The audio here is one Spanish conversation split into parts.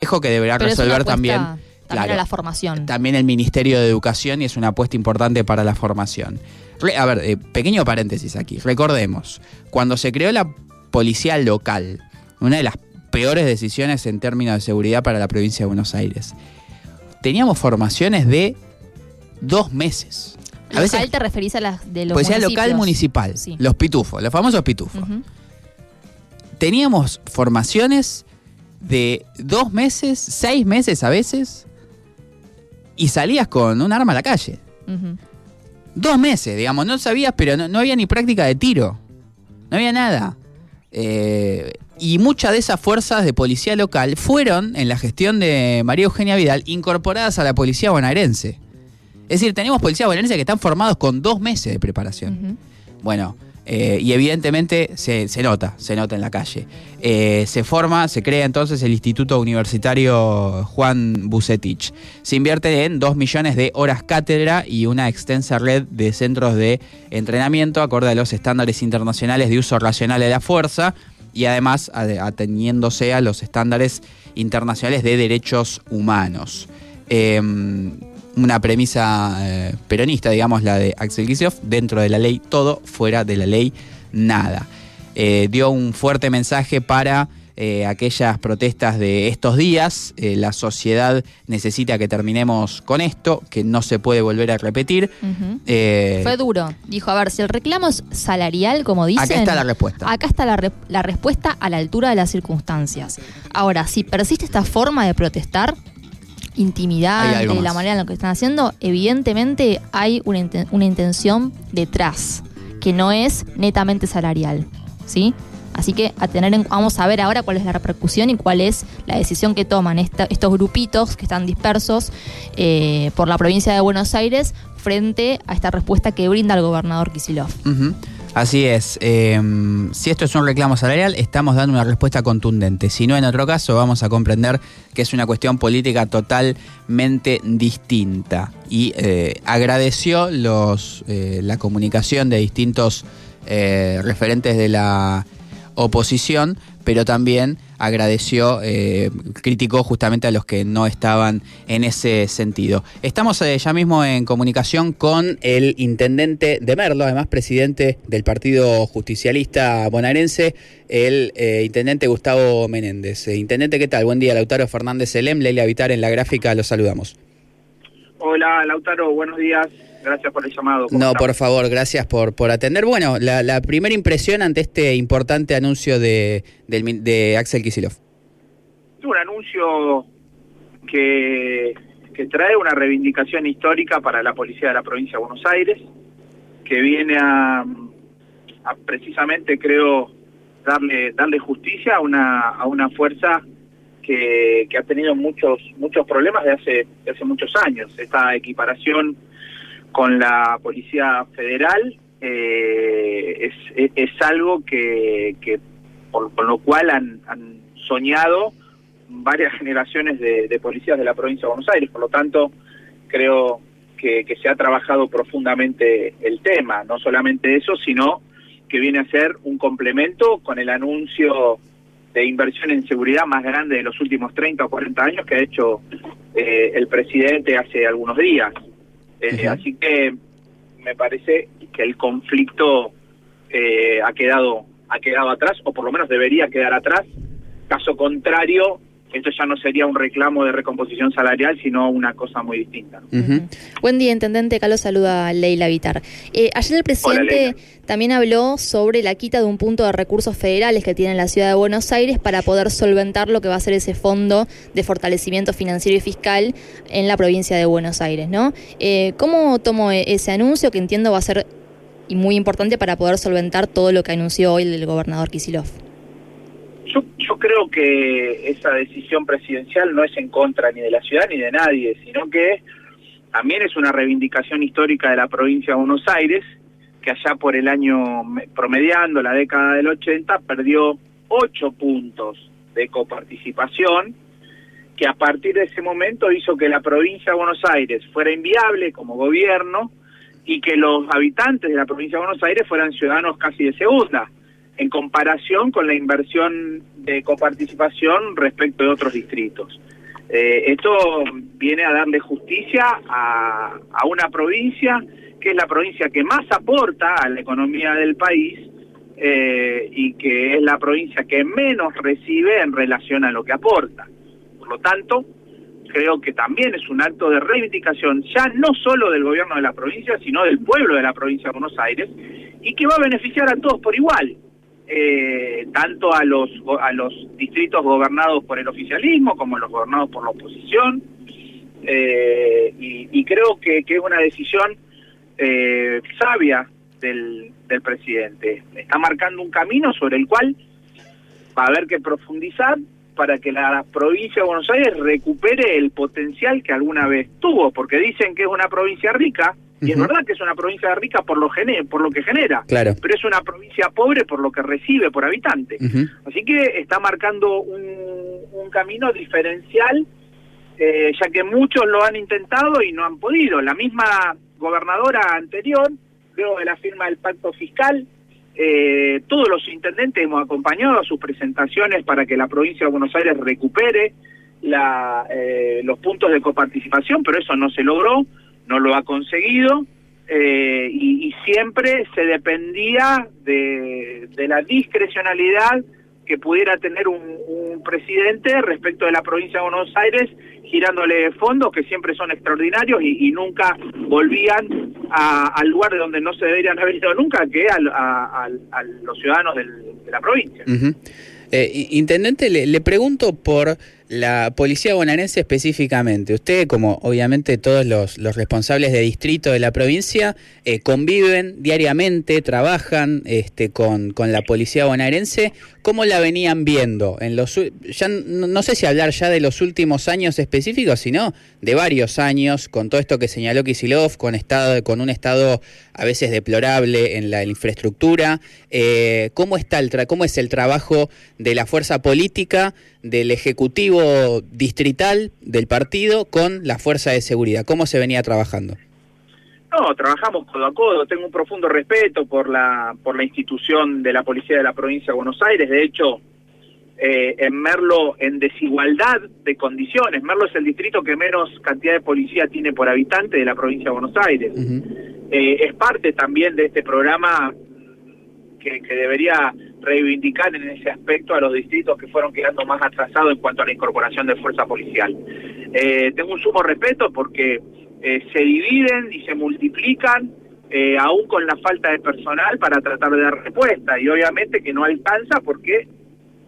que deberá Pero resolver también, también claro, a la formación. también el Ministerio de Educación y es una apuesta importante para la formación. Re- a ver, eh, pequeño paréntesis aquí. Recordemos, cuando se creó la policía local, una de las peores decisiones en términos de seguridad para la provincia de Buenos Aires, teníamos formaciones de dos meses. A local veces te referís a las de los policía local municipal, Sí. los pitufos, los famosos pitufos. Teníamos formaciones de dos meses, seis meses a veces, y salías con un arma a la calle. Dos meses, digamos, no sabías, pero no, no había ni práctica de tiro. No había nada. Eh, y muchas de esas fuerzas de policía local fueron, en la gestión de María Eugenia Vidal, incorporadas a la policía bonaerense. Es decir, tenemos policías bonaerenses que están formados con dos meses de preparación. Bueno, eh, y evidentemente se, se nota, se nota en la calle. Eh, se forma, se crea entonces el Instituto Universitario Juan Bucetich. Se invierte en 2 millones de horas cátedra y una extensa red de centros de entrenamiento acorde a los estándares internacionales de uso racional de la fuerza y además ade- ateniéndose a los estándares internacionales de derechos humanos. Eh, una premisa eh, peronista, digamos, la de Axel Kicillof, dentro de la ley todo, fuera de la ley nada. Eh, dio un fuerte mensaje para eh, aquellas protestas de estos días. Eh, la sociedad necesita que terminemos con esto, que no se puede volver a repetir. Eh, Fue duro. Dijo, a ver, si el reclamo es salarial, como dicen... acá está la respuesta. Acá está la, re- la respuesta a la altura de las circunstancias. Ahora, si persiste esta forma de protestar, intimidante, algo la más. manera en la que están haciendo, evidentemente hay una, inten- una intención detrás, que no es netamente salarial. ¿Sí? Así que a tener en- vamos a ver ahora cuál es la repercusión y cuál es la decisión que toman esta- estos grupitos que están dispersos eh, por la provincia de Buenos Aires frente a esta respuesta que brinda el gobernador Kisilov. Así es. Eh, si esto es un reclamo salarial, estamos dando una respuesta contundente. Si no, en otro caso, vamos a comprender que es una cuestión política totalmente distinta. Y eh, agradeció los, eh, la comunicación de distintos eh, referentes de la oposición, pero también agradeció, eh, criticó justamente a los que no estaban en ese sentido. Estamos eh, ya mismo en comunicación con el intendente de Merlo, además presidente del Partido Justicialista Bonaerense, el eh, intendente Gustavo Menéndez. Eh, intendente, ¿qué tal? Buen día, Lautaro Fernández Elem, Leila Vitar en la gráfica, los saludamos. Hola, Lautaro, buenos días. Gracias por el llamado. ¿Cómo No, por favor, gracias por, por atender. Bueno, la, la primera impresión ante este importante anuncio de, del de Axel Kisilov. Es un anuncio que, que trae una reivindicación histórica para la policía de la provincia de Buenos Aires, que viene a, a precisamente, creo, darle darle justicia a una, a una fuerza que, que ha tenido muchos muchos problemas de hace, de hace muchos años. Esta equiparación con la Policía Federal eh, es, es, algo que, por, por lo cual han, han soñado varias generaciones de, de policías de la provincia de Buenos Aires. Por lo tanto, creo que, que se ha trabajado profundamente el tema. No solamente eso, sino que viene a ser un complemento con el anuncio de inversión en seguridad más grande de los últimos 30 o 40 años que ha hecho eh, el presidente hace algunos días. Eh. Así que me parece que el conflicto eh, ha quedado ha quedado atrás o por lo menos debería quedar atrás. Caso contrario, esto ya no sería un reclamo de recomposición salarial, sino una cosa muy distinta. Ujú. Buen día, intendente. Lo saluda Leila Vitar. Eh, ayer el presidente también habló sobre la quita de un punto de recursos federales que tiene la ciudad de Buenos Aires para poder solventar lo que va a ser ese fondo de fortalecimiento financiero y fiscal en la provincia de Buenos Aires, ¿no? Eh, ¿Cómo tomó e- ese anuncio que entiendo va a ser y muy importante para poder solventar todo lo que anunció hoy el gobernador Kisilov? Yo, yo creo que esa decisión presidencial no es en contra ni de la ciudad ni de nadie, sino que también es una reivindicación histórica de la provincia de Buenos Aires, que allá por el año me- promediando la década del 80 perdió ocho puntos de coparticipación, que a partir de ese momento hizo que la provincia de Buenos Aires fuera inviable como gobierno y que los habitantes de la provincia de Buenos Aires fueran ciudadanos casi de segunda en comparación con la inversión de coparticipación respecto de otros distritos. Eh, esto viene a darle justicia a, una provincia que es la provincia que más aporta a la economía del país eh, y que es la provincia que menos recibe en relación a lo que aporta. Por lo tanto, creo que también es un acto de reivindicación, ya no solo del gobierno de la provincia, sino del pueblo de la provincia de Buenos Aires, y que va a beneficiar a todos por igual. Eh, tanto a los a los distritos gobernados por el oficialismo como los gobernados por la oposición eh, y, creo que, que, es una decisión eh, sabia del, del presidente. Está marcando un camino sobre el cual va a haber que profundizar para que la provincia de Buenos Aires recupere el potencial que alguna vez tuvo porque dicen que es una provincia rica y es verdad que es una provincia rica por lo, gene por lo que genera, claro. pero es una provincia pobre por lo que recibe por habitante. Así que está marcando un, un camino diferencial, eh, ya que muchos lo han intentado y no han podido. La misma gobernadora anterior, luego de la firma del pacto fiscal, eh, todos los intendentes hemos acompañado a sus presentaciones para que la provincia de Buenos Aires recupere la, eh, los puntos de coparticipación, pero eso no se logró no lo ha conseguido eh, y, siempre se dependía de, la discrecionalidad que pudiera tener un, presidente respecto de la provincia de Buenos Aires, girándole fondos que siempre son extraordinarios y, nunca volvían al lugar de donde no se deberían haber ido nunca, que a, los ciudadanos de la provincia. Eh, intendente, le pregunto por la policía bonaerense específicamente, usted como obviamente todos los, responsables de distrito de la provincia eh, conviven diariamente, trabajan este, con, con, la policía bonaerense, ¿cómo la venían viendo? En los, ya no, sé si hablar ya de los últimos años específicos, sino de varios años, con todo esto que señaló Kisilov, con, estado, con un estado a veces deplorable en la infraestructura, eh, ¿cómo, está el ¿cómo es el trabajo de la fuerza política, del Ejecutivo? distrital del partido con la fuerza de seguridad? ¿Cómo se venía trabajando? No, trabajamos codo a codo. Tengo un profundo respeto por la por la institución de la policía de la provincia de Buenos Aires. De hecho, eh, en Merlo en desigualdad de condiciones. Merlo es el distrito que menos cantidad de policía tiene por habitante de la provincia de Buenos Aires. Eh, es parte también de este programa que, que debería reivindicar en ese aspecto a los distritos que fueron quedando más atrasados en cuanto a la incorporación de fuerza policial. Eh, tengo un sumo respeto porque eh, se dividen y se multiplican eh, aún con la falta de personal para tratar de dar respuesta y obviamente que no alcanza porque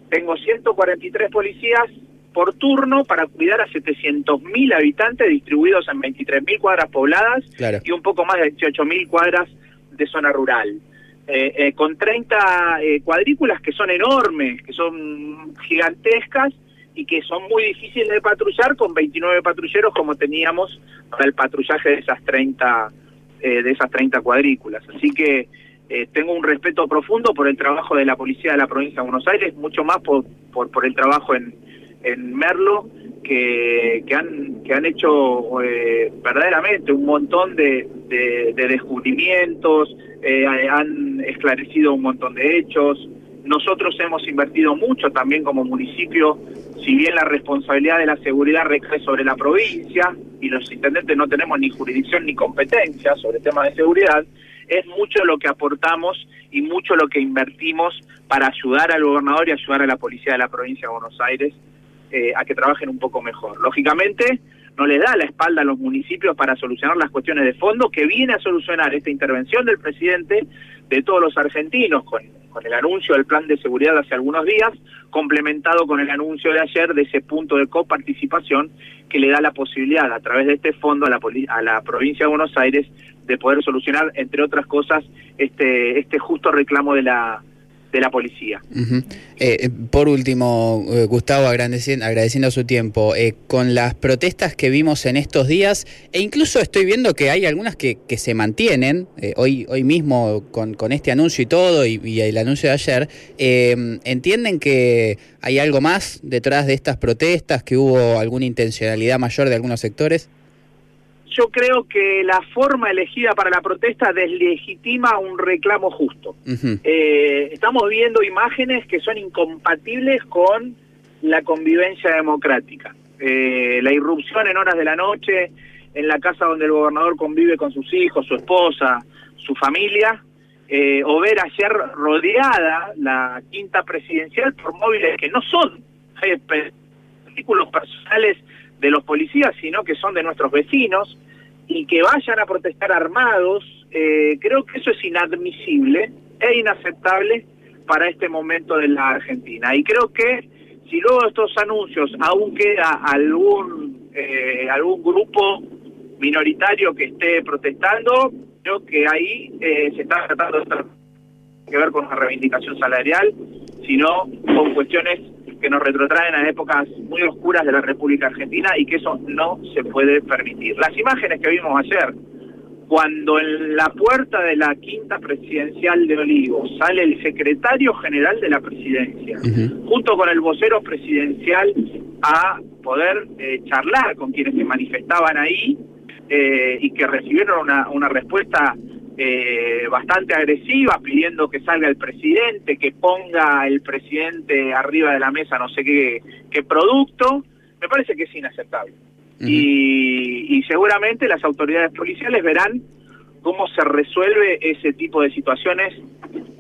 tengo 143 policías por turno para cuidar a 700.000 habitantes distribuidos en 23.000 cuadras pobladas y un poco más de 18.000 cuadras de zona rural. Eh, eh, con 30 eh, cuadrículas que son enormes, que son gigantescas y que son muy difíciles de patrullar con 29 patrulleros como teníamos para el patrullaje de esas 30 de esas 30 cuadrículas. Así que tengo un respeto profundo por el trabajo de la policía de la provincia de Buenos Aires, mucho más por, por, por el trabajo en, en Merlo que, que, han, que han hecho verdaderamente un montón de, de, de descubrimientos, eh, han esclarecido un montón de hechos. Nosotros hemos invertido mucho también como municipio, si bien la responsabilidad de la seguridad recae sobre la provincia y los intendentes no tenemos ni jurisdicción ni competencia sobre temas de seguridad, es mucho lo que aportamos y mucho lo que invertimos para ayudar al gobernador y ayudar a la policía de la provincia de Buenos Aires eh, a que trabajen un poco mejor. Lógicamente, no le da la espalda a los municipios para solucionar las cuestiones de fondo que viene a solucionar esta intervención del presidente de todos los argentinos con, con el anuncio del plan de seguridad hace algunos días, complementado con el anuncio de ayer de ese punto de coparticipación que le da la posibilidad a través de este fondo a la, a la provincia de Buenos Aires de poder solucionar, entre otras cosas, este, este justo reclamo de la de la policía. Eh, por último, eh, Gustavo, agradeciendo, agradeciendo su tiempo, eh, con las protestas que vimos en estos días, e incluso estoy viendo que hay algunas que, que se mantienen, hoy, hoy mismo con, con, este anuncio y todo, y, y el anuncio de ayer, ¿entienden que hay algo más detrás de estas protestas, que hubo alguna intencionalidad mayor de algunos sectores? Yo creo que la forma elegida para la protesta deslegitima un reclamo justo. Eh, estamos viendo imágenes que son incompatibles con la convivencia democrática. eh, la irrupción en horas de la noche en la casa donde el gobernador convive con sus hijos, su esposa, su familia, eh, o ver ayer rodeada la quinta presidencial por móviles que no son eh, vehículos personales de los policías, sino que son de nuestros vecinos, y que vayan a protestar armados, eh, creo que eso es inadmisible e inaceptable para este momento de la Argentina. Y creo que si luego de estos anuncios aún queda algún, eh, algún grupo minoritario que esté protestando, creo que ahí eh, se está tratando de que ver con una reivindicación salarial, sino con cuestiones que nos retrotraen a épocas muy oscuras de la República Argentina y que eso no se puede permitir. Las imágenes que vimos ayer, cuando en la puerta de la quinta presidencial de Olivos sale el secretario general de la presidencia, junto con el vocero presidencial, a poder eh, charlar con quienes se manifestaban ahí eh, y que recibieron una, una respuesta eh, bastante agresiva pidiendo que salga el presidente, que ponga el presidente arriba de la mesa no sé qué, qué producto, me parece que es inaceptable. y, y seguramente las autoridades policiales verán cómo se resuelve ese tipo de situaciones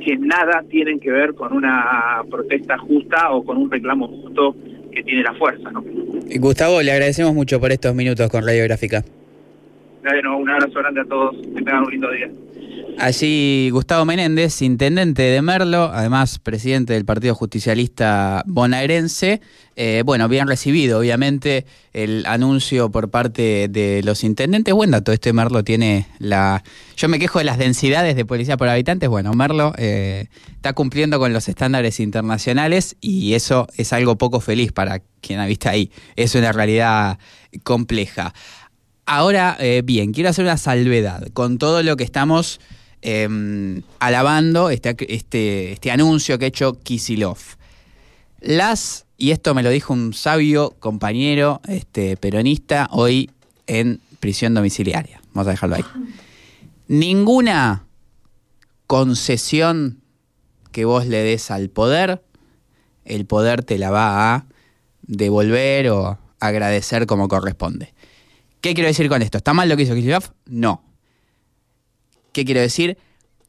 que nada tienen que ver con una protesta justa o con un reclamo justo que tiene la fuerza. ¿no? Gustavo, le agradecemos mucho por estos minutos con Radiográfica. Bueno, un abrazo grande a todos, que tengan un lindo día. Allí Gustavo Menéndez, intendente de Merlo, además presidente del Partido Justicialista bonaerense. Eh, bueno, bien recibido, obviamente, el anuncio por parte de los intendentes. Buen dato, este Merlo tiene la... Yo me quejo de las densidades de policía por habitantes. Bueno, Merlo eh, está cumpliendo con los estándares internacionales y eso es algo poco feliz para quien ha visto ahí. Es una realidad compleja. Ahora, eh, bien, quiero hacer una salvedad con todo lo que estamos em, alabando, este, este, este anuncio que ha hecho Kisilov. Las, y esto me lo dijo un sabio compañero este, peronista hoy en prisión domiciliaria. Vamos a dejarlo ahí. Ninguna concesión que vos le des al poder, el poder te la va a devolver o agradecer como corresponde. ¿Qué quiero decir con esto? ¿Está mal lo que hizo Kisilov? No. ¿Qué quiero decir?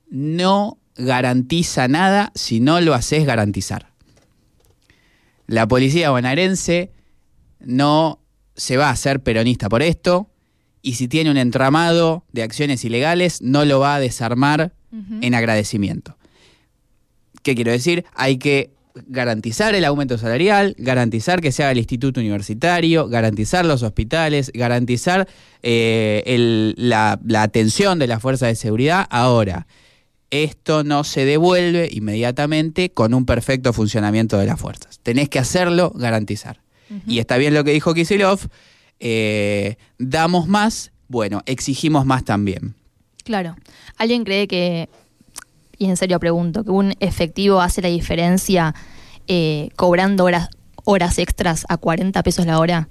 No garantiza nada si no lo haces garantizar. La policía bonaerense no se va a hacer peronista por esto y si tiene un entramado de acciones ilegales no lo va a desarmar en agradecimiento. ¿Qué quiero decir? Hay que garantizar el aumento salarial, garantizar que se haga el instituto universitario, garantizar los hospitales, garantizar eh, la, atención de las fuerzas de seguridad. Ahora, esto no se devuelve inmediatamente con un perfecto funcionamiento de las fuerzas. Tenés que hacerlo, garantizar. Y está bien lo que dijo Kisilov, eh, damos más, bueno, exigimos más también. Claro. ¿Alguien cree que y en serio pregunto, que un efectivo hace la diferencia eh, cobrando horas, horas extras a 40 pesos la hora?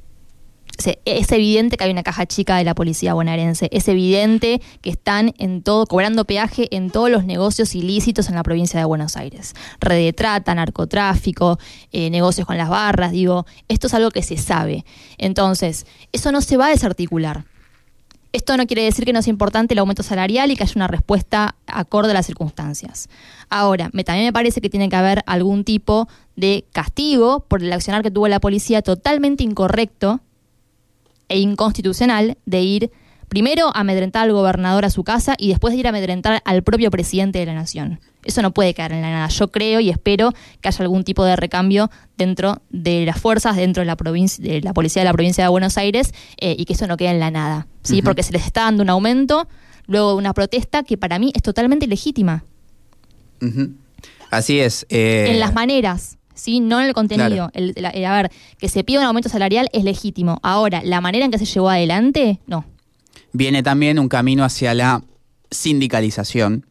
es evidente que hay una caja chica de la policía bonaerense. Es evidente que están en todo, cobrando peaje en todos los negocios ilícitos en la provincia de Buenos Aires. Red de trata, narcotráfico, eh, negocios con las barras, digo, esto es algo que se sabe. Entonces, eso no se va a desarticular. Esto no quiere decir que no sea importante el aumento salarial y que haya una respuesta acorde a las circunstancias. Ahora, me, también me parece que tiene que haber algún tipo de castigo por el accionar que tuvo la policía totalmente incorrecto e inconstitucional de ir primero amedrentar al gobernador a su casa y después de ir a amedrentar al propio presidente de la nación. Eso no puede quedar en la nada. Yo creo y espero que haya algún tipo de recambio dentro de las fuerzas, dentro de la provincia, de la policía de la provincia de Buenos Aires, eh, y que eso no quede en la nada. ¿sí? Porque se les está dando un aumento luego de una protesta que para mí es totalmente legítima. Así es. Eh, en las maneras. ¿sí? No en el contenido. a ver, que se pida un aumento salarial es legítimo. Ahora, la manera en que se llevó adelante, no. Viene también un camino hacia la sindicalización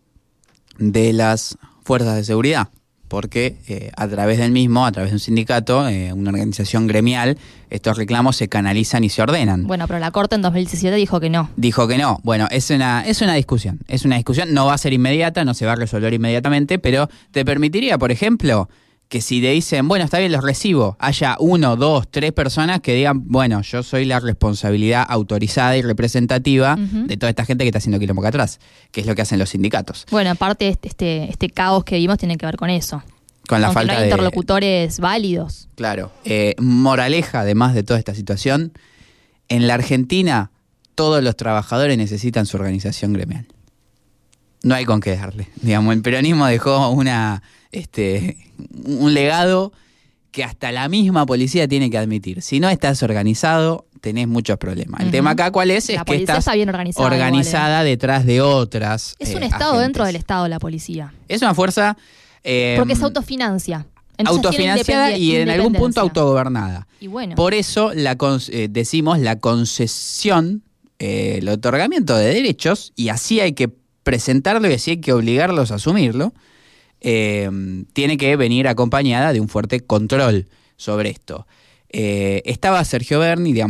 de las fuerzas de seguridad, porque eh, a través del mismo, a través de un sindicato, eh, una organización gremial, estos reclamos se canalizan y se ordenan. Bueno, pero la Corte en 2017 dijo que no. Dijo que no. Bueno, es una, es una discusión. Es una discusión, no va a ser inmediata, no se va a resolver inmediatamente, pero te permitiría, por ejemplo, que si te dicen, bueno, está bien, los recibo, haya uno, dos, tres personas que digan, bueno, yo soy la responsabilidad autorizada y representativa de toda esta gente que está haciendo quilombo acá atrás, que es lo que hacen los sindicatos. Bueno, aparte este, este, este caos que vimos tiene que ver con eso. Con la Aunque falta no hay de... interlocutores válidos. Claro. Eh, moraleja, además de toda esta situación, en la Argentina todos los trabajadores necesitan su organización gremial. No hay con qué darle. Digamos, el peronismo dejó una, este, un legado que hasta la misma policía tiene que admitir. Si no estás organizado, tenés muchos problemas. El tema acá cuál es, La es que estás está bien organizada. organizada detrás de otras. ¿eh? Es un eh, Estado dentro del Estado, la policía. Es una fuerza... eh, Porque se autofinancia. Entonces autofinanciada y en algún punto autogobernada. Y bueno, Por eso la eh, decimos la concesión, eh, el otorgamiento de derechos, y así hay que presentarlo y así hay que obligarlos a asumirlo, eh, tiene que venir acompañada de un fuerte control sobre esto. Eh, estaba Sergio Berni, digamos,